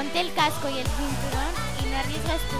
Ponte el casco y el cinturón y no arriesgas tu.